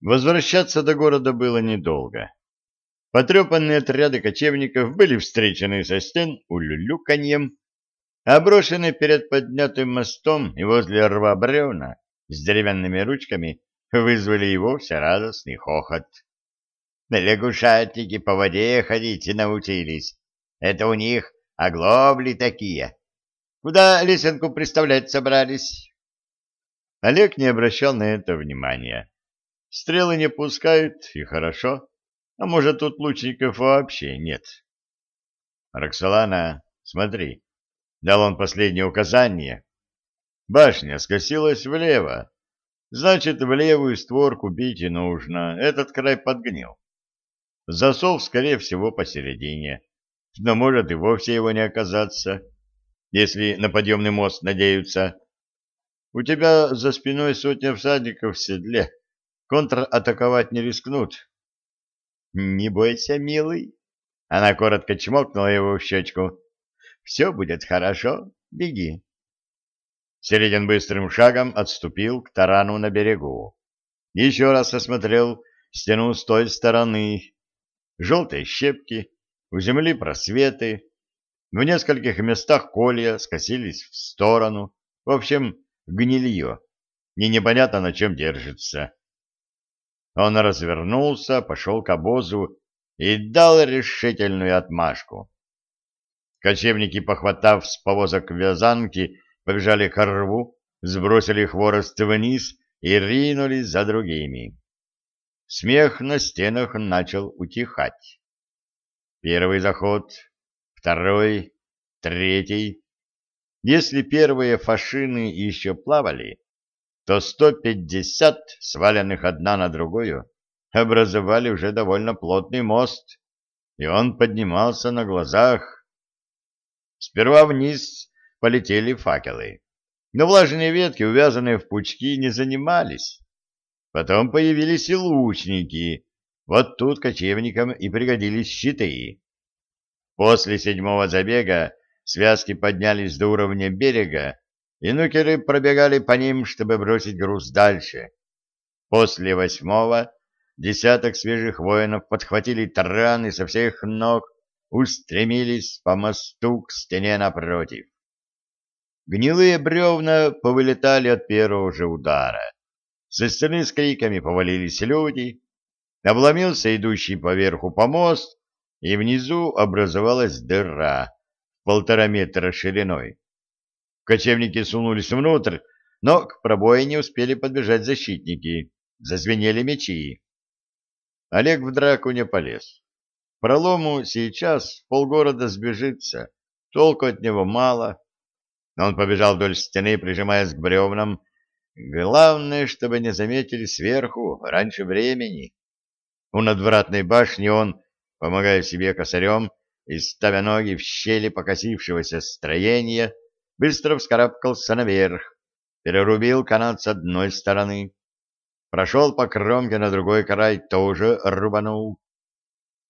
Возвращаться до города было недолго. Потрепанные отряды кочевников были встречены со стен улюлюканьем, а брошенные перед поднятым мостом и возле рва бревна с деревянными ручками вызвали и вовсе радостный хохот. Лягушатики по воде ходить научились. Это у них оглобли такие. Куда лесенку представлять собрались? Олег не обращал на это внимания. Стрелы не пускают, и хорошо. А может, тут лучников вообще нет. Роксолана, смотри. Дал он последнее указание. Башня скосилась влево. Значит, в левую створку бить и нужно. Этот край подгнил. Засов, скорее всего, посередине. Но может и вовсе его не оказаться, если на подъемный мост надеются. У тебя за спиной сотня всадников в седле. Контратаковать не рискнут. — Не бойся, милый. Она коротко чмокнула его в щечку. — Все будет хорошо. Беги. Середин быстрым шагом отступил к тарану на берегу. Еще раз осмотрел стену с той стороны. Желтые щепки, у земли просветы. В нескольких местах колья скосились в сторону. В общем, гнилье. И непонятно, на чем держится. Он развернулся, пошел к обозу и дал решительную отмашку. Кочевники, похватав с повозок вязанки, побежали к рву, сбросили хворост вниз и ринулись за другими. Смех на стенах начал утихать. Первый заход, второй, третий. Если первые фашины еще плавали, то 150, сваленных одна на другую, образовали уже довольно плотный мост, и он поднимался на глазах. Сперва вниз полетели факелы, но влажные ветки, увязанные в пучки, не занимались. Потом появились и лучники, вот тут кочевникам и пригодились щиты. После седьмого забега связки поднялись до уровня берега, и нукеры пробегали по ним, чтобы бросить груз дальше. После восьмого десяток свежих воинов подхватили тараны со всех ног, устремились по мосту к стене напротив. Гнилые бревна повылетали от первого же удара. Со стены с криками повалились люди, обломился идущий поверху помост, и внизу образовалась дыра полтора метра шириной. Кочевники сунулись внутрь, но к пробою не успели подбежать защитники. Зазвенели мечи. Олег в драку не полез. Пролому сейчас полгорода сбежится, толку от него мало. Он побежал вдоль стены, прижимаясь к бревнам. Главное, чтобы не заметили сверху, раньше времени. У надвратной башни он, помогая себе косарем и ставя ноги в щели покосившегося строения, быстро вскарабкался наверх, перерубил канат с одной стороны, прошел по кромке на другой край, тоже рубанул.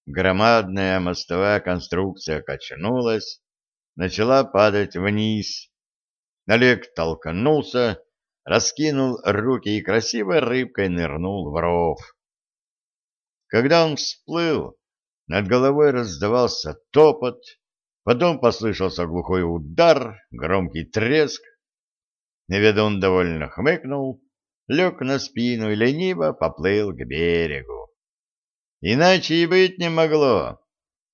Громадная мостовая конструкция качнулась, начала падать вниз. Олег толкнулся, раскинул руки и красивой рыбкой нырнул в ров. Когда он всплыл, над головой раздавался топот, Потом послышался глухой удар, громкий треск. Неведун довольно хмыкнул, лег на спину и лениво поплыл к берегу. Иначе и быть не могло.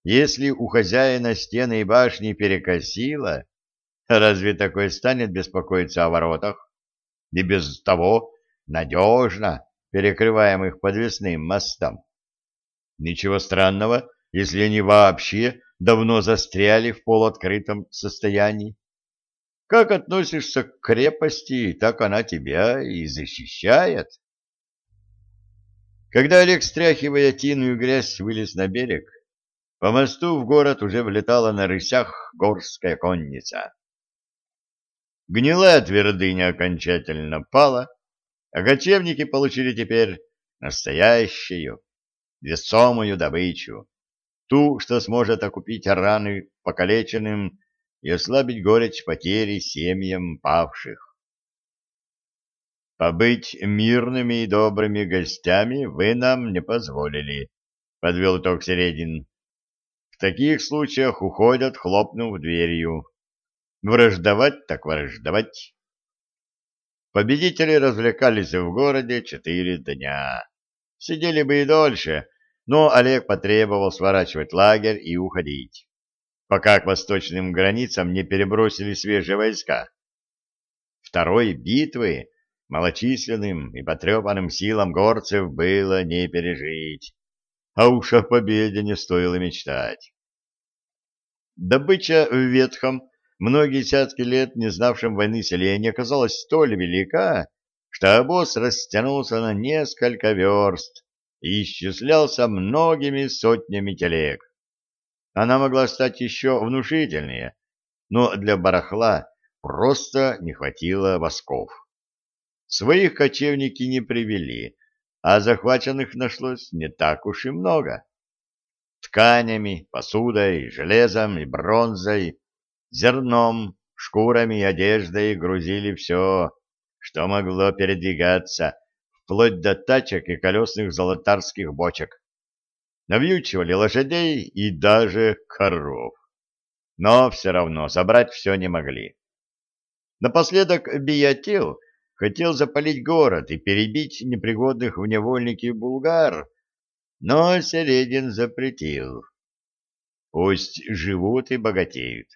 Если у хозяина стены и башни перекосило, разве такой станет беспокоиться о воротах? И без того надежно перекрываемых подвесным мостом. Ничего странного, если они вообще давно застряли в полуоткрытом состоянии. Как относишься к крепости, так она тебя и защищает. Когда Олег, стряхивая тину и грязь, вылез на берег, по мосту в город уже влетала на рысях горская конница. Гнилая твердыня окончательно пала, а кочевники получили теперь настоящую, весомую добычу ту, что сможет окупить раны покалеченным и ослабить горечь потери семьям павших. побыть мирными и добрыми гостями вы нам не позволили, — подвел итог Середин. В таких случаях уходят, хлопнув дверью. Враждовать так враждовать. Победители развлекались в городе четыре дня. Сидели бы и дольше, но Олег потребовал сворачивать лагерь и уходить, пока к восточным границам не перебросили свежие войска. Второй битвы малочисленным и потрепанным силам горцев было не пережить, а уж о победе не стоило мечтать. Добыча в ветхом, многие десятки лет не знавшем войны селении оказалась столь велика, что обоз растянулся на несколько верст и исчислялся многими сотнями телег. Она могла стать еще внушительнее, но для барахла просто не хватило восков. Своих кочевники не привели, а захваченных нашлось не так уж и много. Тканями, посудой, железом и бронзой, зерном, шкурами и одеждой грузили все, что могло передвигаться, вплоть до тачек и колесных золотарских бочек. Навьючивали лошадей и даже коров. Но все равно собрать все не могли. Напоследок Биятил хотел запалить город и перебить непригодных в невольники булгар, но Середин запретил. Пусть живут и богатеют.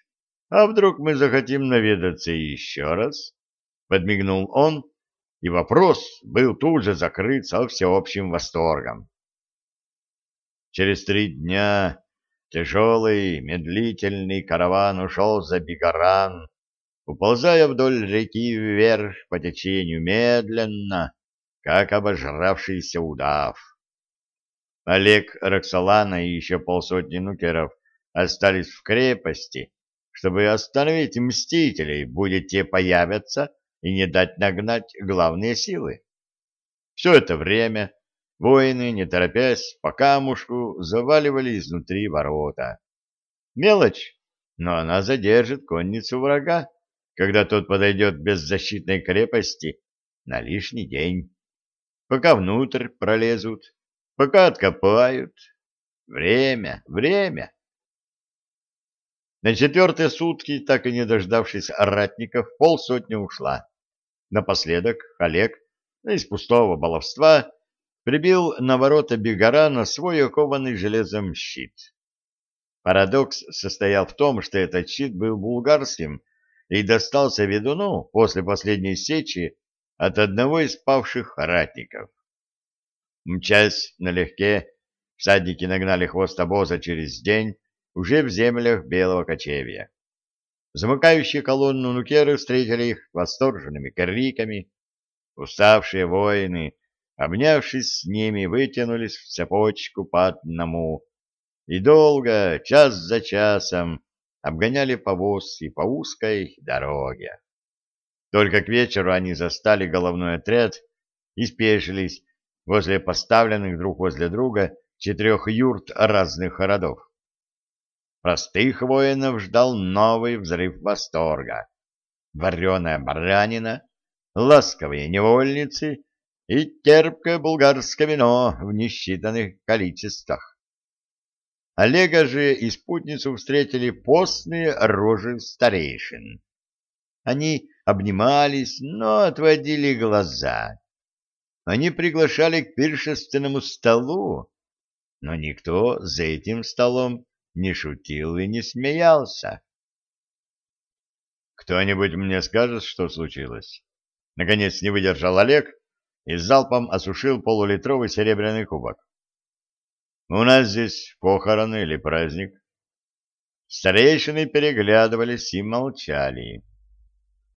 А вдруг мы захотим наведаться еще раз? Подмигнул он, и вопрос был тут же закрыт со всеобщим восторгом. Через три дня тяжелый, медлительный караван ушел за Бигаран, уползая вдоль реки вверх по течению медленно, как обожравшийся удав. Олег Роксолана и еще полсотни нукеров остались в крепости, чтобы остановить мстителей, будет те появятся и не дать нагнать главные силы. Все это время воины, не торопясь, по камушку заваливали изнутри ворота. Мелочь, но она задержит конницу врага когда тот подойдет к беззащитной крепости на лишний день. Пока внутрь пролезут, пока откопают. Время, время. На четвертые сутки, так и не дождавшись ратников, полсотни ушла. Напоследок Олег, из пустого баловства, прибил на ворота Бегарана свой окованный железом щит. Парадокс состоял в том, что этот щит был булгарским, и достался ведуну после последней сечи от одного из павших ратников. Мчась налегке, всадники нагнали хвост обоза через день уже в землях Белого кочевья. Замыкающие колонну нукеры встретили их восторженными криками. Уставшие воины, обнявшись с ними, вытянулись в цепочку по одному, и долго, час за часом, обгоняли повоз и по узкой дороге. Только к вечеру они застали головной отряд и спешились возле поставленных друг возле друга четырех юрт разных родов. Простых воинов ждал новый взрыв восторга. Вареная баранина, ласковые невольницы и терпкое булгарское вино в несчитанных количествах. Олега же и спутницу встретили постные рожи старейшин. Они обнимались, но отводили глаза. Они приглашали к пиршественному столу, но никто за этим столом не шутил и не смеялся. «Кто-нибудь мне скажет, что случилось?» Наконец не выдержал Олег и залпом осушил полулитровый серебряный кубок. У нас здесь похороны или праздник? Старейшины переглядывались и молчали.